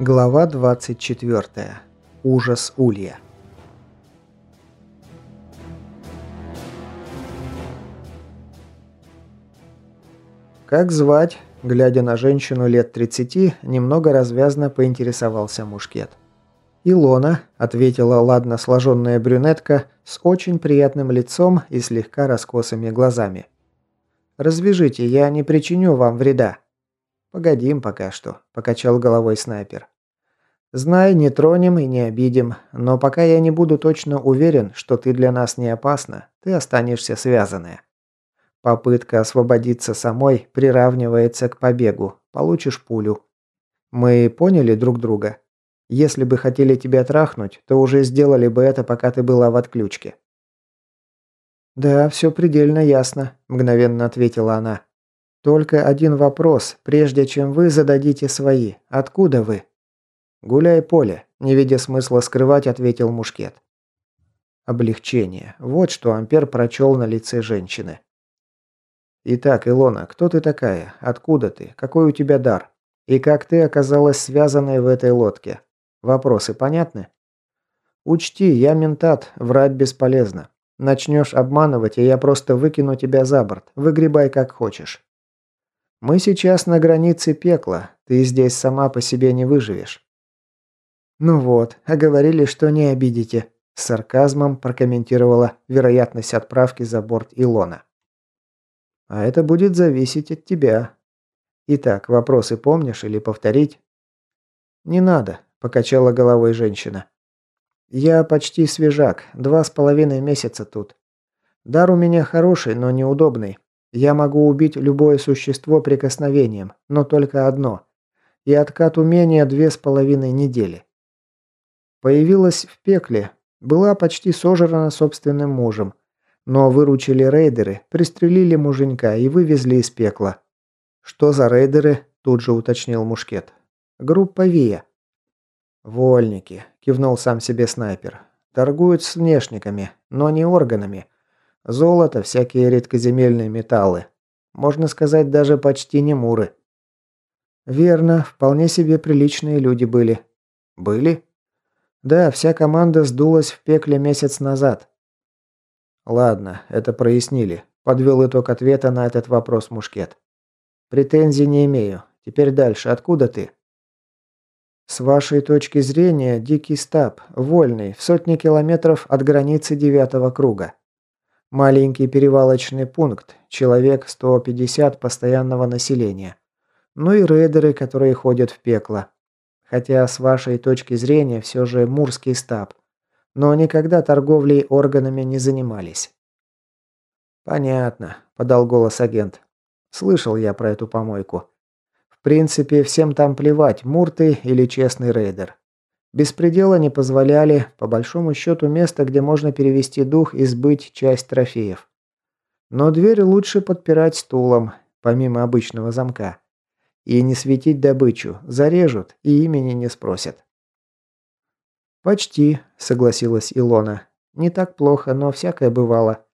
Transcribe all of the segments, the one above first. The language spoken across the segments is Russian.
Глава 24. Ужас Улья. «Как звать?» – глядя на женщину лет 30, немного развязно поинтересовался мушкет. «Илона», – ответила ладно сложенная брюнетка с очень приятным лицом и слегка раскосыми глазами. «Развяжите, я не причиню вам вреда». «Погодим пока что», – покачал головой снайпер. «Знай, не тронем и не обидим, но пока я не буду точно уверен, что ты для нас не опасна, ты останешься связанная. Попытка освободиться самой приравнивается к побегу, получишь пулю. Мы поняли друг друга? Если бы хотели тебя трахнуть, то уже сделали бы это, пока ты была в отключке». «Да, все предельно ясно», – мгновенно ответила она. Только один вопрос, прежде чем вы зададите свои. Откуда вы? Гуляй поле, не видя смысла скрывать, ответил Мушкет. Облегчение. Вот что Ампер прочел на лице женщины. Итак, Илона, кто ты такая? Откуда ты? Какой у тебя дар? И как ты оказалась связанной в этой лодке? Вопросы понятны? Учти, я ментат, врать бесполезно. Начнешь обманывать, и я просто выкину тебя за борт. Выгребай как хочешь. Мы сейчас на границе пекла. Ты здесь сама по себе не выживешь. Ну вот, а говорили, что не обидите, с сарказмом прокомментировала вероятность отправки за борт Илона. А это будет зависеть от тебя. Итак, вопросы помнишь или повторить? Не надо, покачала головой женщина. Я почти свежак, два с половиной месяца тут. Дар у меня хороший, но неудобный. Я могу убить любое существо прикосновением, но только одно. И откат умения две с половиной недели. Появилась в пекле, была почти сожрана собственным мужем. Но выручили рейдеры, пристрелили муженька и вывезли из пекла. «Что за рейдеры?» – тут же уточнил Мушкет. «Группа ВИА». «Вольники», – кивнул сам себе снайпер. «Торгуют с внешниками, но не органами. Золото, всякие редкоземельные металлы. Можно сказать, даже почти не муры. Верно, вполне себе приличные люди были. Были? Да, вся команда сдулась в пекле месяц назад. Ладно, это прояснили. Подвел итог ответа на этот вопрос Мушкет. Претензий не имею. Теперь дальше. Откуда ты? С вашей точки зрения, дикий стаб, вольный, в сотни километров от границы девятого круга. Маленький перевалочный пункт, человек 150 постоянного населения. Ну и рейдеры, которые ходят в пекло. Хотя с вашей точки зрения все же мурский стаб. Но никогда торговлей органами не занимались. «Понятно», – подал голос агент. «Слышал я про эту помойку. В принципе, всем там плевать, мур ты или честный рейдер. Беспредела не позволяли, по большому счету, место, где можно перевести дух и сбыть часть трофеев. Но дверь лучше подпирать стулом, помимо обычного замка. И не светить добычу, зарежут и имени не спросят. «Почти», — согласилась Илона. «Не так плохо, но всякое бывало.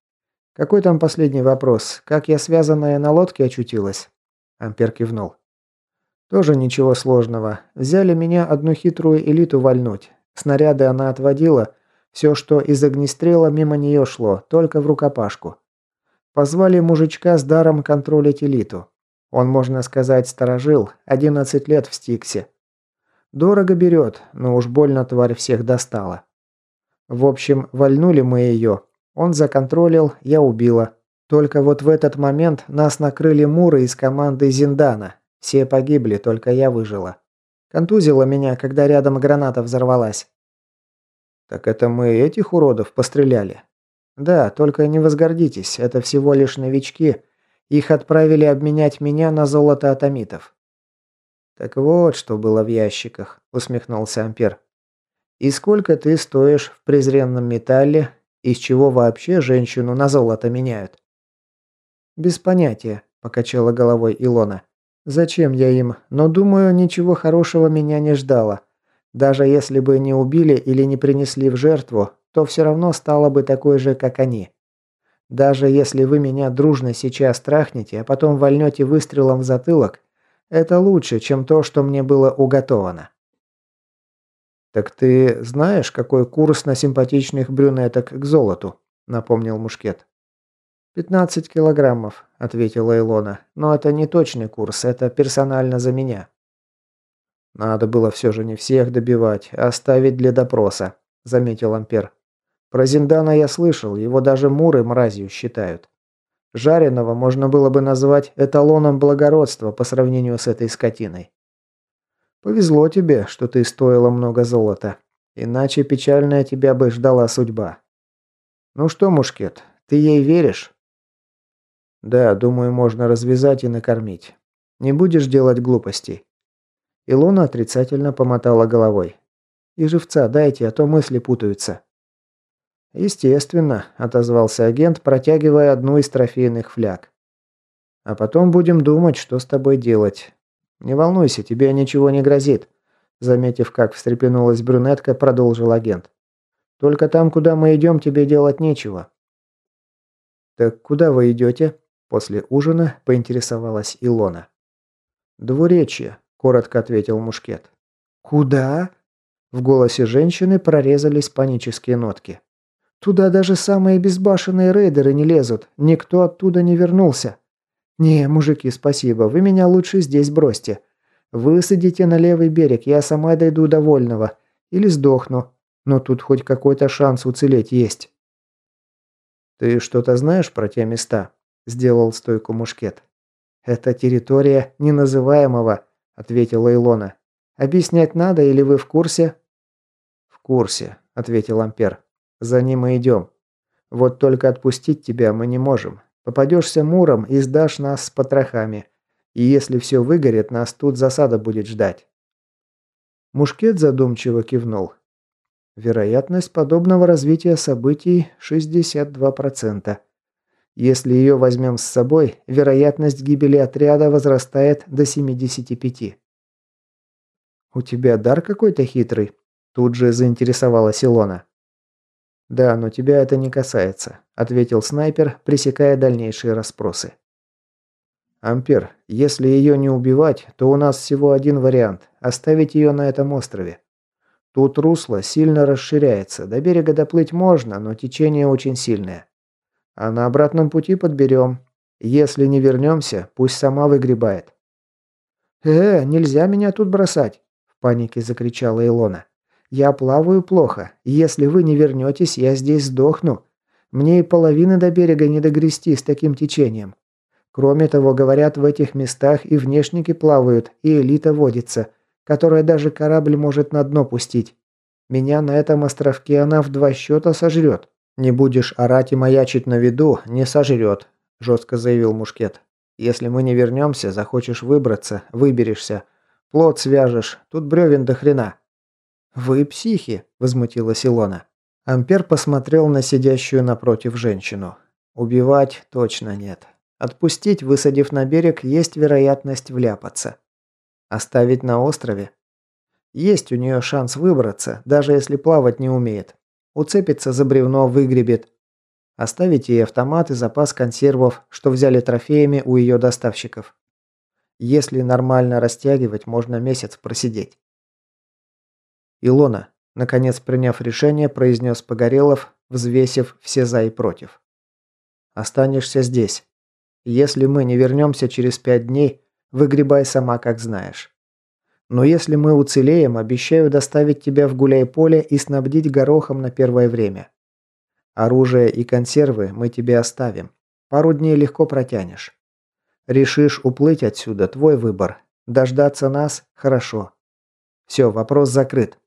Какой там последний вопрос? Как я связанная на лодке очутилась?» Ампер кивнул. Тоже ничего сложного. Взяли меня одну хитрую элиту вальнуть. Снаряды она отводила. Все, что из огнестрела, мимо нее шло, только в рукопашку. Позвали мужичка с даром контролить элиту. Он, можно сказать, сторожил, 11 лет в Стиксе. Дорого берет, но уж больно тварь всех достала. В общем, вальнули мы ее. Он законтролил, я убила. Только вот в этот момент нас накрыли муры из команды Зиндана, все погибли, только я выжила. Контузила меня, когда рядом граната взорвалась. Так это мы этих уродов постреляли? Да, только не возгордитесь, это всего лишь новички. Их отправили обменять меня на золото атомитов. Так вот, что было в ящиках, усмехнулся Ампер. И сколько ты стоишь в презренном металле, из чего вообще женщину на золото меняют? Без понятия, покачала головой Илона. Зачем я им? Но думаю, ничего хорошего меня не ждало. Даже если бы не убили или не принесли в жертву, то все равно стало бы такой же, как они. Даже если вы меня дружно сейчас трахнете, а потом вольнете выстрелом в затылок, это лучше, чем то, что мне было уготовано. «Так ты знаешь, какой курс на симпатичных брюнеток к золоту?» – напомнил Мушкет. «Пятнадцать килограммов», – ответила Илона. «Но это не точный курс, это персонально за меня». «Надо было все же не всех добивать, а оставить для допроса», – заметил Ампер. «Про Зиндана я слышал, его даже муры мразью считают. Жареного можно было бы назвать эталоном благородства по сравнению с этой скотиной. Повезло тебе, что ты стоила много золота, иначе печальная тебя бы ждала судьба. Ну что, Мушкет, ты ей веришь?» Да, думаю, можно развязать и накормить. Не будешь делать глупостей. Илона отрицательно помотала головой. И живца дайте, а то мысли путаются. Естественно, отозвался агент, протягивая одну из трофейных фляг. А потом будем думать, что с тобой делать. Не волнуйся, тебе ничего не грозит. Заметив, как встрепенулась брюнетка, продолжил агент. Только там, куда мы идем, тебе делать нечего. Так куда вы идете? После ужина поинтересовалась Илона. «Двуречье», – коротко ответил Мушкет. «Куда?» В голосе женщины прорезались панические нотки. «Туда даже самые безбашенные рейдеры не лезут. Никто оттуда не вернулся. Не, мужики, спасибо. Вы меня лучше здесь бросьте. Высадите на левый берег, я сама дойду до Вольного. Или сдохну. Но тут хоть какой-то шанс уцелеть есть». «Ты что-то знаешь про те места?» Сделал стойку мушкет. «Это территория неназываемого», — ответила Илона. «Объяснять надо или вы в курсе?» «В курсе», — ответил Ампер. «За ним мы идем. Вот только отпустить тебя мы не можем. Попадешься муром и сдашь нас с потрохами. И если все выгорит, нас тут засада будет ждать». Мушкет задумчиво кивнул. Вероятность подобного развития событий 62%. Если ее возьмем с собой, вероятность гибели отряда возрастает до 75. «У тебя дар какой-то хитрый?» Тут же заинтересовалась Илона. «Да, но тебя это не касается», – ответил снайпер, пресекая дальнейшие расспросы. «Ампер, если ее не убивать, то у нас всего один вариант – оставить ее на этом острове. Тут русло сильно расширяется, до берега доплыть можно, но течение очень сильное. А на обратном пути подберем. Если не вернемся, пусть сама выгребает». «Э, нельзя меня тут бросать!» – в панике закричала Илона. «Я плаваю плохо. Если вы не вернетесь, я здесь сдохну. Мне и половины до берега не догрести с таким течением. Кроме того, говорят, в этих местах и внешники плавают, и элита водится, которая даже корабль может на дно пустить. Меня на этом островке она в два счета сожрет». «Не будешь орать и маячить на виду, не сожрет», – жестко заявил Мушкет. «Если мы не вернемся, захочешь выбраться, выберешься. Плод свяжешь, тут бревен до хрена». «Вы психи», – возмутилась Илона. Ампер посмотрел на сидящую напротив женщину. «Убивать точно нет. Отпустить, высадив на берег, есть вероятность вляпаться. Оставить на острове? Есть у нее шанс выбраться, даже если плавать не умеет. Уцепится за бревно, выгребет. Оставить ей автомат и запас консервов, что взяли трофеями у ее доставщиков. Если нормально растягивать, можно месяц просидеть. Илона, наконец приняв решение, произнес Погорелов, взвесив все за и против. Останешься здесь. Если мы не вернемся через пять дней, выгребай сама, как знаешь. Но если мы уцелеем, обещаю доставить тебя в гуляй-поле и снабдить горохом на первое время. Оружие и консервы мы тебе оставим. Пару дней легко протянешь. Решишь уплыть отсюда, твой выбор. Дождаться нас – хорошо. Все, вопрос закрыт.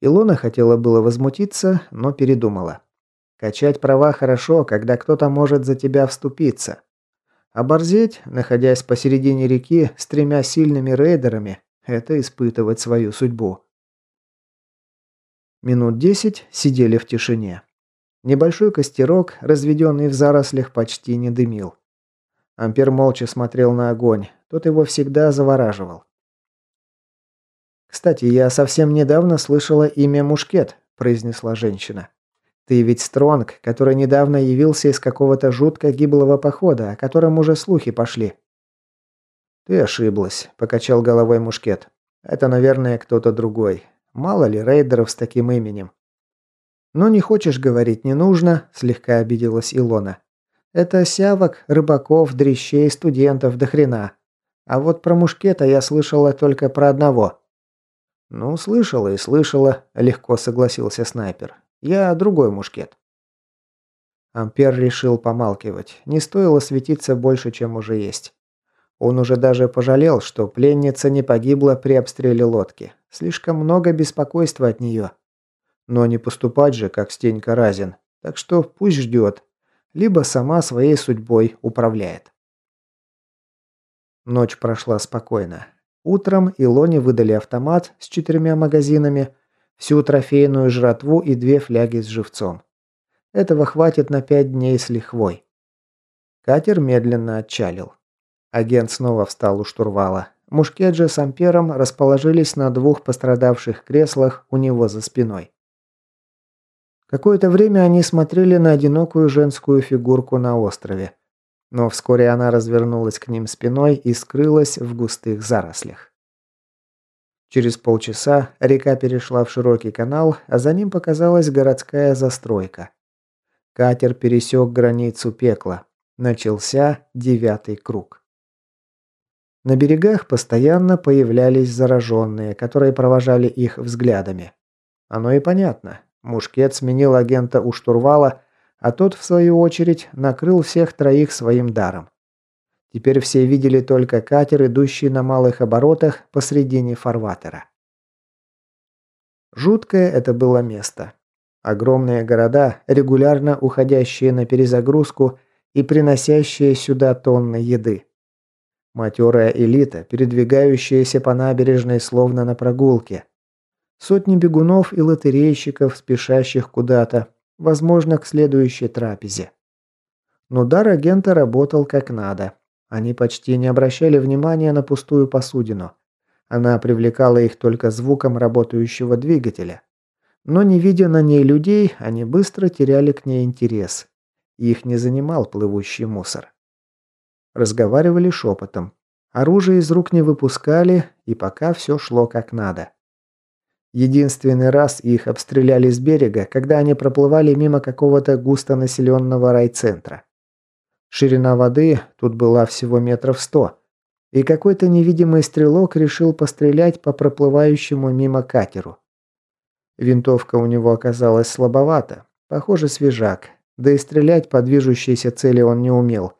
Илона хотела было возмутиться, но передумала. Качать права хорошо, когда кто-то может за тебя вступиться. Оборзеть, находясь посередине реки с тремя сильными рейдерами, это испытывать свою судьбу. Минут десять сидели в тишине. Небольшой костерок, разведенный в зарослях, почти не дымил. Ампер молча смотрел на огонь, тот его всегда завораживал. «Кстати, я совсем недавно слышала имя Мушкет», – произнесла женщина. Ты ведь Стронг, который недавно явился из какого-то жутко гиблого похода, о котором уже слухи пошли». «Ты ошиблась», – покачал головой Мушкет. «Это, наверное, кто-то другой. Мало ли рейдеров с таким именем. «Ну, не хочешь говорить, не нужно», – слегка обиделась Илона. «Это сявок, рыбаков, дрищей, студентов до хрена. А вот про мушкета я слышала только про одного». «Ну, слышала и слышала», – легко согласился снайпер. «Я другой мушкет». Ампер решил помалкивать. Не стоило светиться больше, чем уже есть. Он уже даже пожалел, что пленница не погибла при обстреле лодки. Слишком много беспокойства от нее. Но не поступать же, как Стенька Разин. Так что пусть ждет. Либо сама своей судьбой управляет. Ночь прошла спокойно. Утром Илоне выдали автомат с четырьмя магазинами, всю трофейную жратву и две фляги с живцом. Этого хватит на пять дней с лихвой. Катер медленно отчалил. Агент снова встал у штурвала. Мушкет же с Ампером расположились на двух пострадавших креслах у него за спиной. Какое-то время они смотрели на одинокую женскую фигурку на острове. Но вскоре она развернулась к ним спиной и скрылась в густых зарослях. Через полчаса река перешла в широкий канал, а за ним показалась городская застройка. Катер пересек границу пекла. Начался девятый круг. На берегах постоянно появлялись зараженные, которые провожали их взглядами. Оно и понятно. Мушкет сменил агента у штурвала, а тот, в свою очередь, накрыл всех троих своим даром. Теперь все видели только катер, идущий на малых оборотах посредине фарватера. Жуткое это было место. Огромные города, регулярно уходящие на перезагрузку и приносящие сюда тонны еды. Матерая элита, передвигающаяся по набережной словно на прогулке. Сотни бегунов и лотерейщиков, спешащих куда-то, возможно, к следующей трапезе. Но дар агента работал как надо. Они почти не обращали внимания на пустую посудину. Она привлекала их только звуком работающего двигателя. Но не видя на ней людей, они быстро теряли к ней интерес. Их не занимал плывущий мусор. Разговаривали шепотом. Оружие из рук не выпускали, и пока все шло как надо. Единственный раз их обстреляли с берега, когда они проплывали мимо какого-то густонаселенного райцентра. Ширина воды тут была всего метров сто, и какой-то невидимый стрелок решил пострелять по проплывающему мимо катеру. Винтовка у него оказалась слабовата, похоже свежак, да и стрелять по движущейся цели он не умел,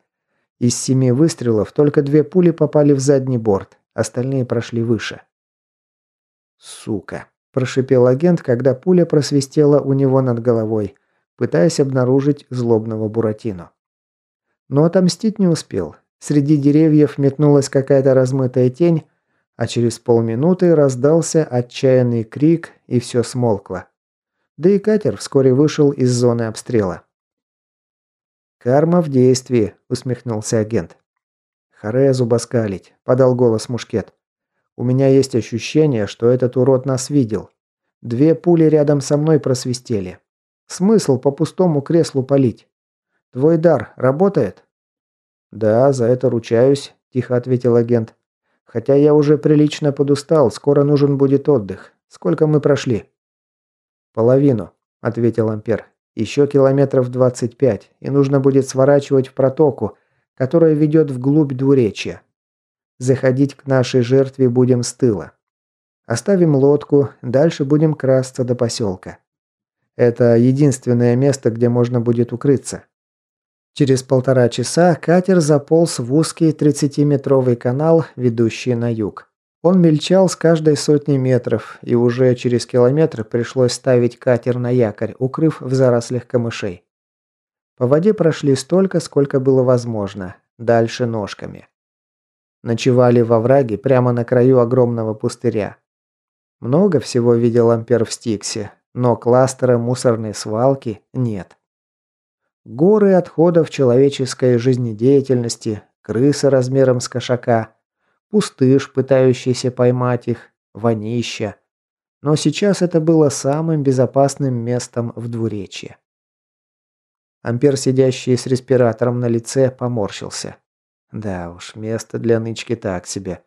из семи выстрелов только две пули попали в задний борт, остальные прошли выше. «Сука!» – прошипел агент, когда пуля просвистела у него над головой, пытаясь обнаружить злобного Буратино. Но отомстить не успел. Среди деревьев метнулась какая-то размытая тень, а через полминуты раздался отчаянный крик, и все смолкло. Да и катер вскоре вышел из зоны обстрела. «Карма в действии», – усмехнулся агент. «Харе зубоскалить», – подал голос Мушкет. «У меня есть ощущение, что этот урод нас видел. Две пули рядом со мной просвистели. Смысл по пустому креслу палить? Твой дар работает?» «Да, за это ручаюсь», – тихо ответил агент. «Хотя я уже прилично подустал, скоро нужен будет отдых. Сколько мы прошли?» «Половину», – ответил Ампер. Еще километров 25, и нужно будет сворачивать в протоку, которая ведет вглубь двуречья. Заходить к нашей жертве будем с тыла. Оставим лодку, дальше будем красться до поселка. Это единственное место, где можно будет укрыться. Через полтора часа катер заполз в узкий 30-метровый канал, ведущий на юг. Он мельчал с каждой сотни метров, и уже через километр пришлось ставить катер на якорь, укрыв в зарослях камышей. По воде прошли столько, сколько было возможно, дальше ножками. Ночевали во враге прямо на краю огромного пустыря. Много всего видел Ампер в Стиксе, но кластера мусорной свалки нет. Горы отходов человеческой жизнедеятельности, крысы размером с кошака – пустыш, пытающийся поймать их, вонища. Но сейчас это было самым безопасным местом в двуречье. Ампер, сидящий с респиратором на лице, поморщился. Да уж, место для нычки так себе.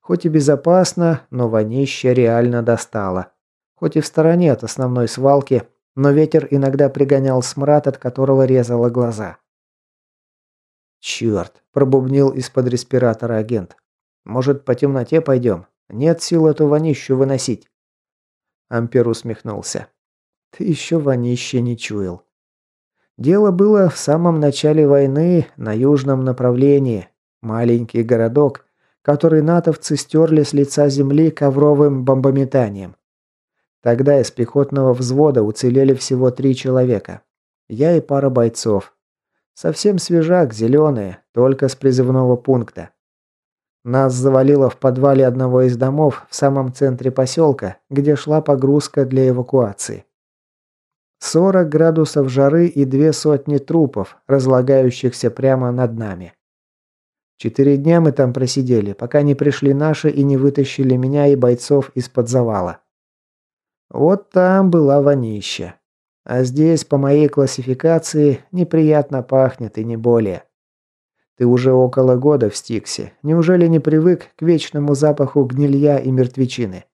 Хоть и безопасно, но вонища реально достало. Хоть и в стороне от основной свалки, но ветер иногда пригонял смрад, от которого резало глаза. «Черт!» – пробубнил из-под респиратора агент. «Может, по темноте пойдем? Нет сил эту вонищу выносить». Ампер усмехнулся. «Ты еще вонище не чуял. Дело было в самом начале войны на южном направлении. Маленький городок, который натовцы стерли с лица земли ковровым бомбометанием. Тогда из пехотного взвода уцелели всего три человека. Я и пара бойцов. Совсем свежак, зеленые, только с призывного пункта. Нас завалило в подвале одного из домов в самом центре поселка, где шла погрузка для эвакуации. 40 градусов жары и две сотни трупов, разлагающихся прямо над нами. Четыре дня мы там просидели, пока не пришли наши и не вытащили меня и бойцов из-под завала. Вот там была вонища. А здесь, по моей классификации, неприятно пахнет и не более. Ты уже около года в Стиксе. Неужели не привык к вечному запаху гнилья и мертвечины?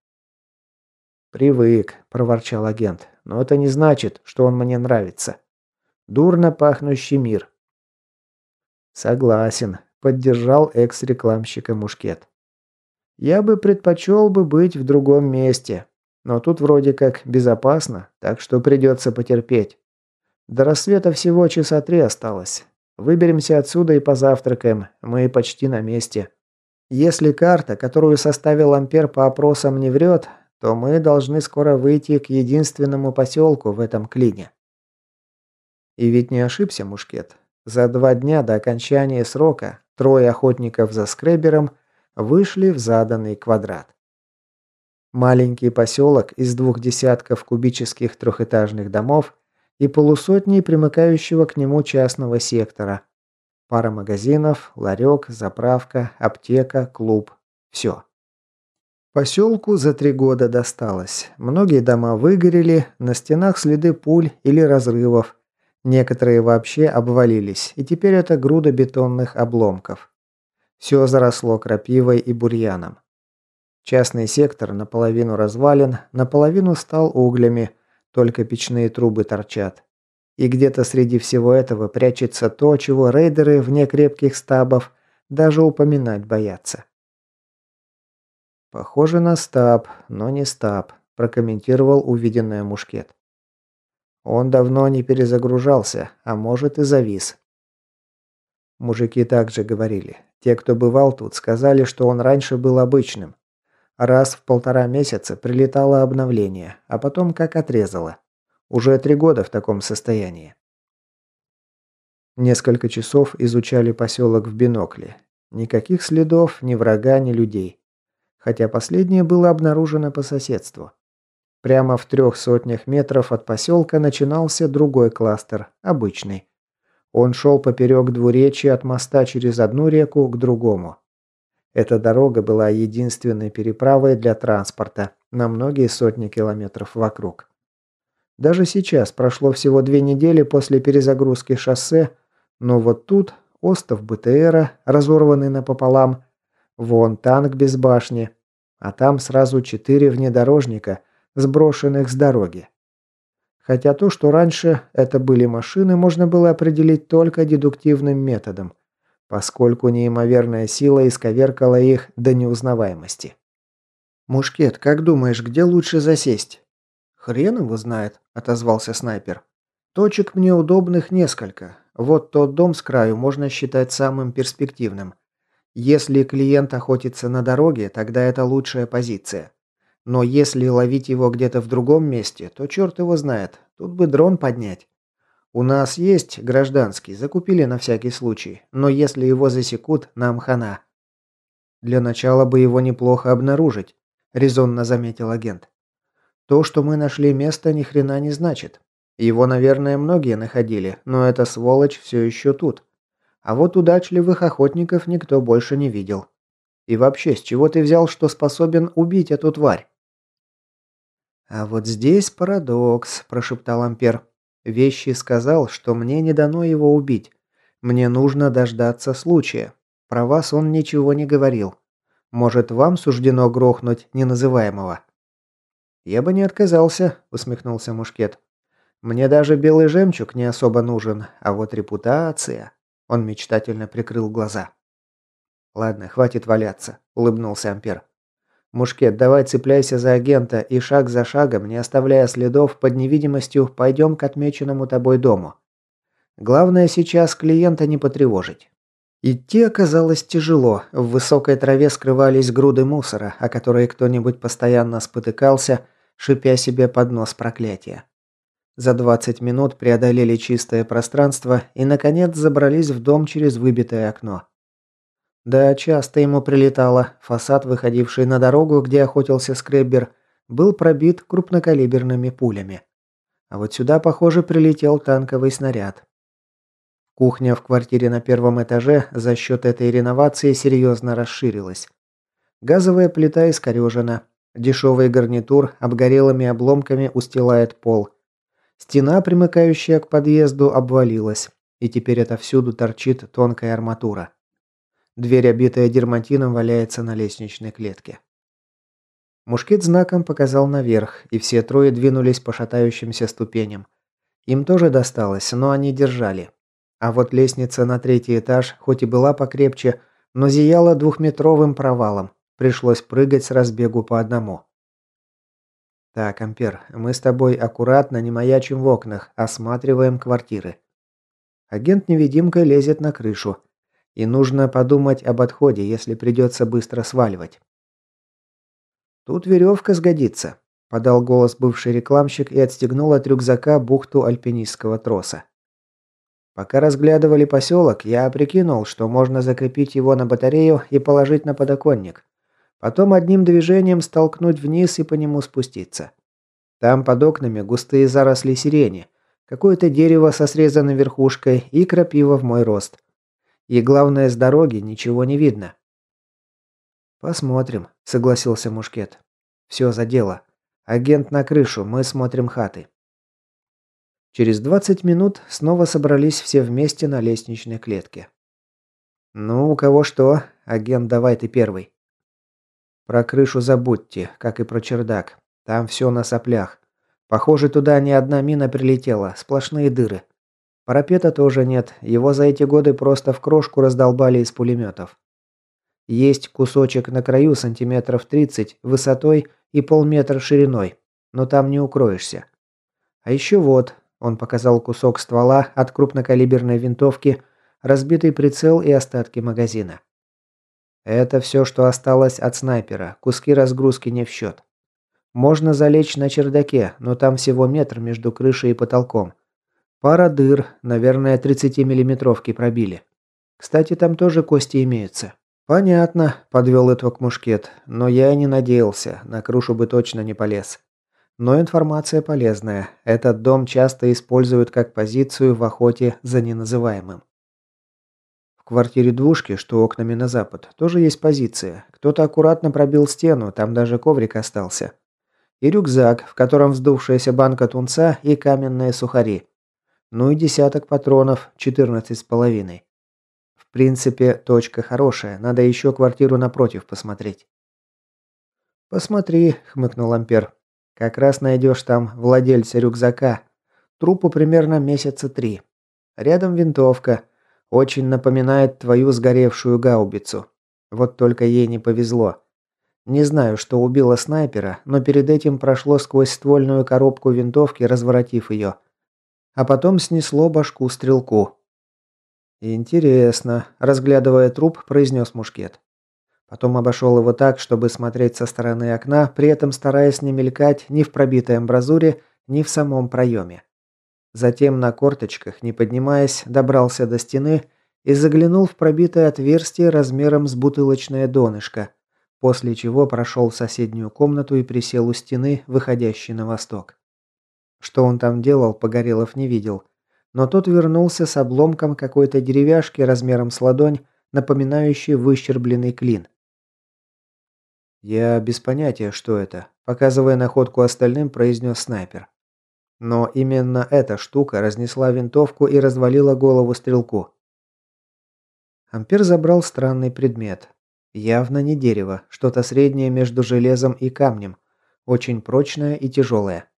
«Привык», – проворчал агент. «Но это не значит, что он мне нравится. Дурно пахнущий мир». «Согласен», – поддержал экс-рекламщика Мушкет. «Я бы предпочел бы быть в другом месте, но тут вроде как безопасно, так что придется потерпеть. До рассвета всего часа три осталось. Выберемся отсюда и позавтракаем, мы почти на месте. Если карта, которую составил Ампер по опросам, не врет, то мы должны скоро выйти к единственному поселку в этом клине. И ведь не ошибся Мушкет. За два дня до окончания срока трое охотников за скребером вышли в заданный квадрат. Маленький поселок из двух десятков кубических трехэтажных домов и полусотни примыкающего к нему частного сектора. Пара магазинов, ларек, заправка, аптека, клуб. Все. Поселку за три года досталось. Многие дома выгорели, на стенах следы пуль или разрывов. Некоторые вообще обвалились, и теперь это груда бетонных обломков. Все заросло крапивой и бурьяном. Частный сектор наполовину развален, наполовину стал углями, только печные трубы торчат. И где-то среди всего этого прячется то, чего рейдеры вне крепких стабов даже упоминать боятся. «Похоже на стаб, но не стаб», – прокомментировал увиденное Мушкет. «Он давно не перезагружался, а может и завис». Мужики также говорили. Те, кто бывал тут, сказали, что он раньше был обычным. Раз в полтора месяца прилетало обновление, а потом как отрезало. Уже три года в таком состоянии. Несколько часов изучали поселок в бинокле. Никаких следов ни врага, ни людей. Хотя последнее было обнаружено по соседству. Прямо в трех сотнях метров от поселка начинался другой кластер, обычный. Он шел поперек двуречья от моста через одну реку к другому. Эта дорога была единственной переправой для транспорта на многие сотни километров вокруг. Даже сейчас прошло всего две недели после перезагрузки шоссе, но вот тут остов БТРа, разорванный напополам, вон танк без башни, а там сразу четыре внедорожника, сброшенных с дороги. Хотя то, что раньше это были машины, можно было определить только дедуктивным методом – поскольку неимоверная сила исковеркала их до неузнаваемости. «Мушкет, как думаешь, где лучше засесть?» «Хрен его знает», – отозвался снайпер. «Точек мне удобных несколько. Вот тот дом с краю можно считать самым перспективным. Если клиент охотится на дороге, тогда это лучшая позиция. Но если ловить его где-то в другом месте, то черт его знает, тут бы дрон поднять. У нас есть гражданский, закупили на всякий случай, но если его засекут, нам хана. Для начала бы его неплохо обнаружить, резонно заметил агент. То, что мы нашли место, ни хрена не значит. Его, наверное, многие находили, но эта сволочь все еще тут. А вот удачливых охотников никто больше не видел. И вообще, с чего ты взял, что способен убить эту тварь? А вот здесь парадокс, прошептал Ампер. Вещи сказал, что мне не дано его убить. Мне нужно дождаться случая. Про вас он ничего не говорил. Может, вам суждено грохнуть неназываемого?» «Я бы не отказался», – усмехнулся Мушкет. «Мне даже белый жемчуг не особо нужен, а вот репутация...» Он мечтательно прикрыл глаза. «Ладно, хватит валяться», – улыбнулся Ампер. «Мушкет, давай цепляйся за агента и шаг за шагом, не оставляя следов под невидимостью, пойдем к отмеченному тобой дому. Главное сейчас клиента не потревожить». Идти оказалось тяжело. В высокой траве скрывались груды мусора, о которые кто-нибудь постоянно спотыкался, шипя себе под нос проклятия. За 20 минут преодолели чистое пространство и, наконец, забрались в дом через выбитое окно. Да, часто ему прилетало. Фасад, выходивший на дорогу, где охотился скреббер, был пробит крупнокалиберными пулями. А вот сюда, похоже, прилетел танковый снаряд. Кухня в квартире на первом этаже за счет этой реновации серьезно расширилась. Газовая плита искорежена. Дешевый гарнитур обгорелыми обломками устилает пол. Стена, примыкающая к подъезду, обвалилась, и теперь отовсюду торчит тонкая арматура. Дверь, обитая дерматином, валяется на лестничной клетке. Мушкет знаком показал наверх, и все трое двинулись по шатающимся ступеням. Им тоже досталось, но они держали. А вот лестница на третий этаж, хоть и была покрепче, но зияла двухметровым провалом. Пришлось прыгать с разбегу по одному. Так, Ампер, мы с тобой аккуратно, не маячим в окнах, осматриваем квартиры. Агент-невидимка лезет на крышу. И нужно подумать об отходе, если придется быстро сваливать. Тут веревка сгодится, подал голос бывший рекламщик и отстегнул от рюкзака бухту альпинистского троса. Пока разглядывали поселок, я прикинул, что можно закрепить его на батарею и положить на подоконник. Потом одним движением столкнуть вниз и по нему спуститься. Там под окнами густые заросли сирени, какое-то дерево со срезанной верхушкой и крапива в мой рост. И главное, с дороги ничего не видно. «Посмотрим», — согласился Мушкет. «Все за дело. Агент на крышу, мы смотрим хаты». Через 20 минут снова собрались все вместе на лестничной клетке. «Ну, у кого что? Агент, давай ты первый». «Про крышу забудьте, как и про чердак. Там все на соплях. Похоже, туда ни одна мина прилетела, сплошные дыры. Парапета тоже нет, его за эти годы просто в крошку раздолбали из пулеметов. Есть кусочек на краю сантиметров 30 высотой и полметра шириной, но там не укроешься. А еще вот, он показал кусок ствола от крупнокалиберной винтовки, разбитый прицел и остатки магазина. Это все, что осталось от снайпера, куски разгрузки не в счет. Можно залечь на чердаке, но там всего метр между крышей и потолком. Пара дыр, наверное, 30-миллиметровки пробили. Кстати, там тоже кости имеются. Понятно, подвел итог Мушкет, но я и не надеялся, на крышу бы точно не полез. Но информация полезная. Этот дом часто используют как позицию в охоте за неназываемым. В квартире двушки, что окнами на запад, тоже есть позиция. Кто-то аккуратно пробил стену, там даже коврик остался. И рюкзак, в котором вздувшаяся банка тунца и каменные сухари. Ну и десяток патронов, 14 с половиной. В принципе, точка хорошая, надо еще квартиру напротив посмотреть. «Посмотри», — хмыкнул Ампер. Как раз найдешь там владельца рюкзака. Трупу примерно месяца три. Рядом винтовка. Очень напоминает твою сгоревшую гаубицу. Вот только ей не повезло. Не знаю, что убило снайпера, но перед этим прошло сквозь ствольную коробку винтовки, разворотив ее. А потом снесло башку стрелку. «Интересно», – разглядывая труп, произнес Мушкет. Потом обошел его так, чтобы смотреть со стороны окна, при этом стараясь не мелькать ни в пробитой амбразуре, ни в самом проеме. Затем на корточках, не поднимаясь, добрался до стены и заглянул в пробитое отверстие размером с бутылочное донышко, после чего прошел в соседнюю комнату и присел у стены, выходящей на восток. Что он там делал, Погорелов не видел, но тот вернулся с обломком какой-то деревяшки размером с ладонь, напоминающей выщербленный клин. «Я без понятия, что это», – показывая находку остальным, произнес снайпер. Но именно эта штука разнесла винтовку и развалила голову стрелку. Ампер забрал странный предмет. Явно не дерево, что-то среднее между железом и камнем. очень прочное и тяжелое.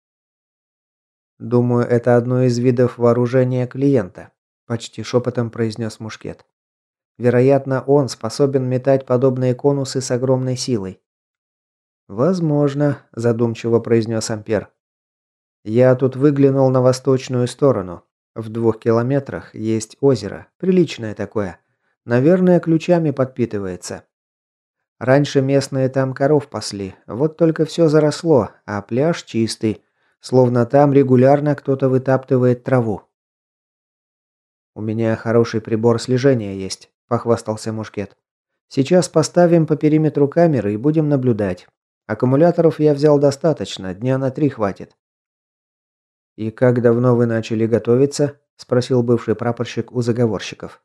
«Думаю, это одно из видов вооружения клиента», – почти шепотом произнес Мушкет. «Вероятно, он способен метать подобные конусы с огромной силой». «Возможно», – задумчиво произнес Ампер. «Я тут выглянул на восточную сторону. В двух километрах есть озеро, приличное такое. Наверное, ключами подпитывается. Раньше местные там коров пасли, вот только все заросло, а пляж чистый, словно там регулярно кто-то вытаптывает траву. «У меня хороший прибор слежения есть», – похвастался Мушкет. «Сейчас поставим по периметру камеры и будем наблюдать. Аккумуляторов я взял достаточно, дня на три хватит». «И как давно вы начали готовиться?» – спросил бывший прапорщик у заговорщиков.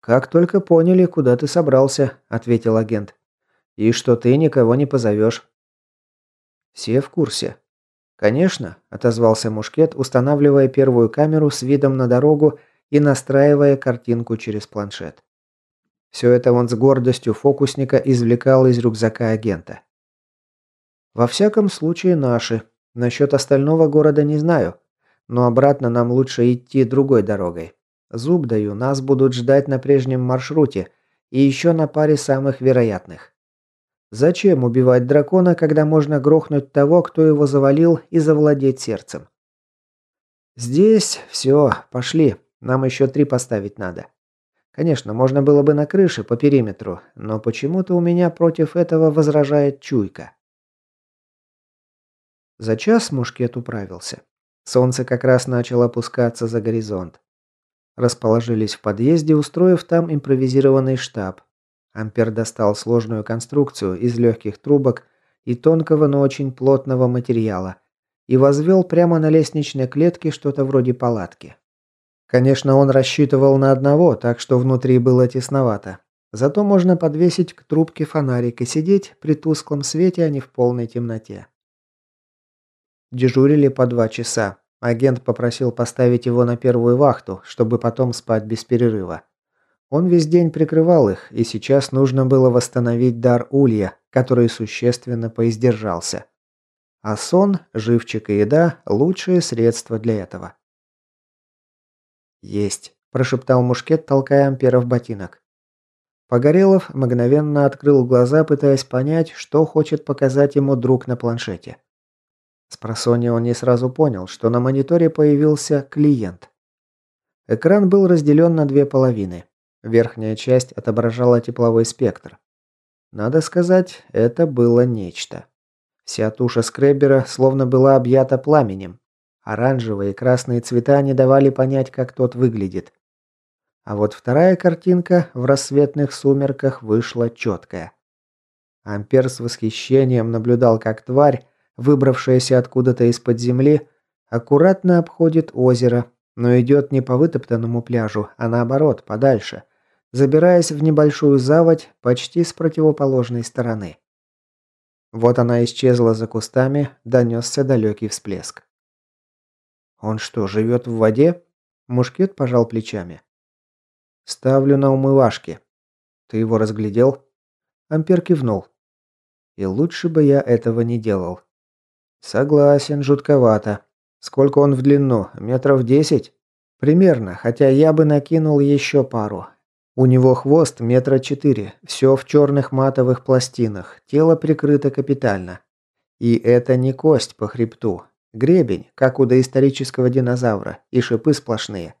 «Как только поняли, куда ты собрался», – ответил агент. «И что ты никого не позовешь». «Все в курсе». «Конечно», – отозвался Мушкет, устанавливая первую камеру с видом на дорогу и настраивая картинку через планшет. Все это он с гордостью фокусника извлекал из рюкзака агента. «Во всяком случае наши. Насчет остального города не знаю. Но обратно нам лучше идти другой дорогой. Зуб даю, нас будут ждать на прежнем маршруте и еще на паре самых вероятных. Зачем убивать дракона, когда можно грохнуть того, кто его завалил, и завладеть сердцем? Здесь все, пошли. Нам еще три поставить надо. Конечно, можно было бы на крыше по периметру, но почему-то у меня против этого возражает чуйка. За час мушкет управился. Солнце как раз начало опускаться за горизонт. Расположились в подъезде, устроив там импровизированный штаб. Ампер достал сложную конструкцию из легких трубок и тонкого, но очень плотного материала и возвел прямо на лестничной клетке что-то вроде палатки. Конечно, он рассчитывал на одного, так что внутри было тесновато. Зато можно подвесить к трубке фонарик и сидеть при тусклом свете, а не в полной темноте. Дежурили по два часа. Агент попросил поставить его на первую вахту, чтобы потом спать без перерыва. Он весь день прикрывал их, и сейчас нужно было восстановить дар улья, который существенно поиздержался. А сон, живчик и еда – лучшие средства для этого. «Есть», – прошептал Мушкет, толкая Ампера в ботинок. Погорелов мгновенно открыл глаза, пытаясь понять, что хочет показать ему друг на планшете. С просонья он не сразу понял, что на мониторе появился клиент. Экран был разделен на две половины. Верхняя часть отображала тепловой спектр. Надо сказать, это было нечто. Вся туша скреббера словно была объята пламенем. Оранжевые и красные цвета не давали понять, как тот выглядит. А вот вторая картинка в рассветных сумерках вышла четкая. Ампер с восхищением наблюдал, как тварь, выбравшаяся откуда-то из-под земли, аккуратно обходит озеро, но идет не по вытоптанному пляжу, а наоборот, подальше, забираясь в небольшую заводь почти с противоположной стороны. Вот она исчезла за кустами, донесся далекий всплеск. «Он что, живет в воде?» Мушкет пожал плечами. «Ставлю на умывашки». «Ты его разглядел?» Ампер кивнул. «И лучше бы я этого не делал. Согласен, жутковато. Сколько он в длину? Метров десять? Примерно, хотя я бы накинул еще пару. У него хвост метра четыре, все в черных матовых пластинах, тело прикрыто капитально. И это не кость по хребту. Гребень, как у доисторического динозавра, и шипы сплошные.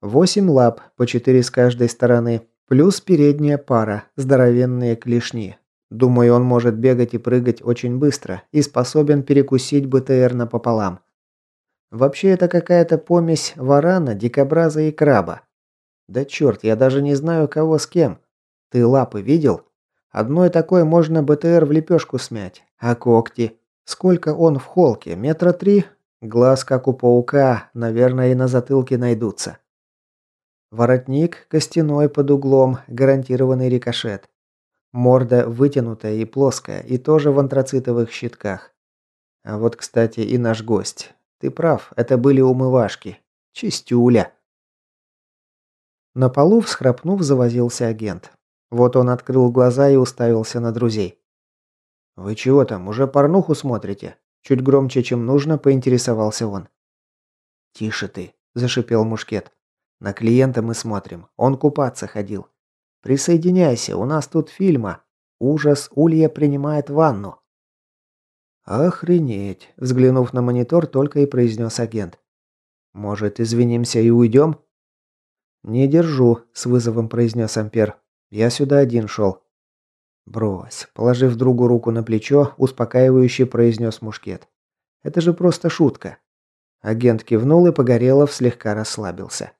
Восемь лап, по четыре с каждой стороны, плюс передняя пара, здоровенные клешни, Думаю, он может бегать и прыгать очень быстро и способен перекусить БТР напополам. Вообще это какая-то помесь варана, дикобраза и краба. Да черт, я даже не знаю, кого с кем. Ты лапы видел? Одной такой можно БТР в лепешку смять. А когти? Сколько он в холке? Метра три? Глаз, как у паука, наверное, и на затылке найдутся. Воротник костяной под углом, гарантированный рикошет. Морда вытянутая и плоская, и тоже в антрацитовых щитках. А вот, кстати, и наш гость. Ты прав, это были умывашки. Чистюля. На полу, всхрапнув, завозился агент. Вот он открыл глаза и уставился на друзей. «Вы чего там, уже порнуху смотрите?» Чуть громче, чем нужно, поинтересовался он. «Тише ты», – зашипел Мушкет. «На клиента мы смотрим. Он купаться ходил. Присоединяйся, у нас тут фильма. Ужас, Улья принимает ванну». «Охренеть!» – взглянув на монитор, только и произнес агент. «Может, извинимся и уйдем?» «Не держу», – с вызовом произнес Ампер. «Я сюда один шел». «Брось», – положив другу руку на плечо, успокаивающе произнес Мушкет. «Это же просто шутка». Агент кивнул и Погорелов слегка расслабился.